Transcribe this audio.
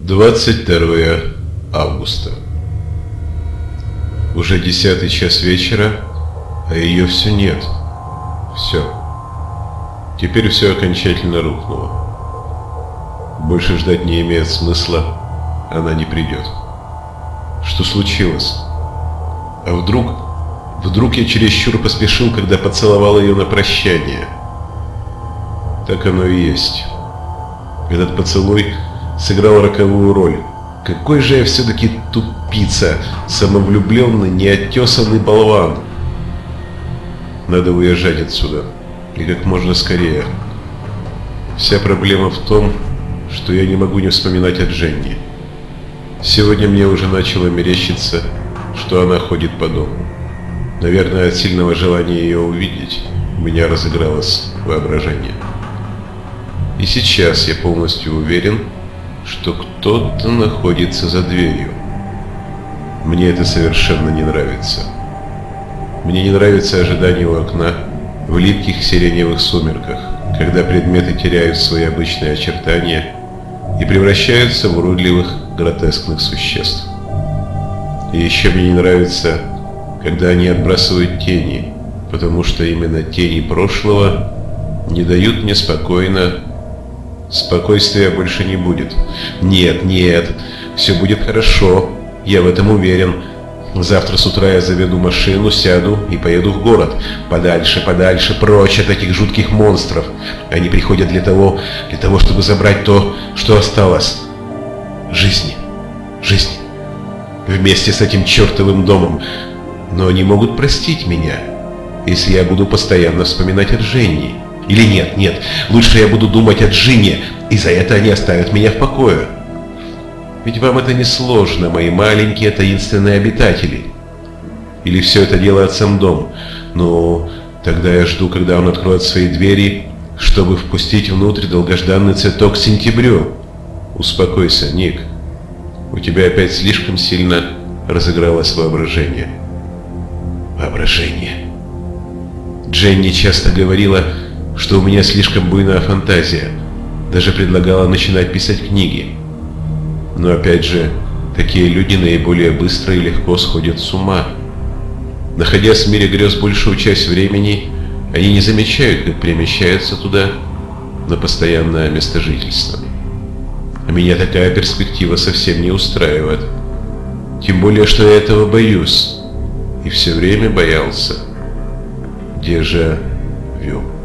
22 августа. Уже десятый час вечера, а ее все нет. Все. Теперь все окончательно рухнуло. Больше ждать не имеет смысла, она не придет. Что случилось? А вдруг... Вдруг я чересчур поспешил, когда поцеловал ее на прощание. Так оно и есть. Этот поцелуй сыграл роковую роль. Какой же я все-таки тупица, самовлюбленный, неоттесанный болван. Надо уезжать отсюда. И как можно скорее. Вся проблема в том, что я не могу не вспоминать о Дженни. Сегодня мне уже начало мерещиться, что она ходит по дому. Наверное, от сильного желания ее увидеть у меня разыгралось воображение. И сейчас я полностью уверен, что кто-то находится за дверью. Мне это совершенно не нравится. Мне не нравится ожидание у окна в липких сиреневых сумерках, когда предметы теряют свои обычные очертания и превращаются в уродливых гротескных существ. И еще мне не нравится, когда они отбрасывают тени, потому что именно тени прошлого не дают мне спокойно Спокойствия больше не будет. Нет, нет, все будет хорошо, я в этом уверен. Завтра с утра я заведу машину, сяду и поеду в город. Подальше, подальше, прочь от этих жутких монстров. Они приходят для того, для того, чтобы забрать то, что осталось. Жизни. Жизнь. Вместе с этим чертовым домом. Но они могут простить меня, если я буду постоянно вспоминать о Дженни. Или нет, нет, лучше я буду думать о Джине, и за это они оставят меня в покое. Ведь вам это не сложно, мои маленькие таинственные обитатели. Или все это делает сам дом? Ну, тогда я жду, когда он откроет свои двери, чтобы впустить внутрь долгожданный цветок к сентябрю. Успокойся, Ник. У тебя опять слишком сильно разыгралось воображение. Воображение. Дженни часто говорила, что у меня слишком буйная фантазия. Даже предлагала начинать писать книги. Но опять же, такие люди наиболее быстро и легко сходят с ума. Находясь в мире грез большую часть времени, они не замечают, как перемещаются туда на постоянное место жительства. А меня такая перспектива совсем не устраивает. Тем более, что я этого боюсь. И все время боялся. Где же вел?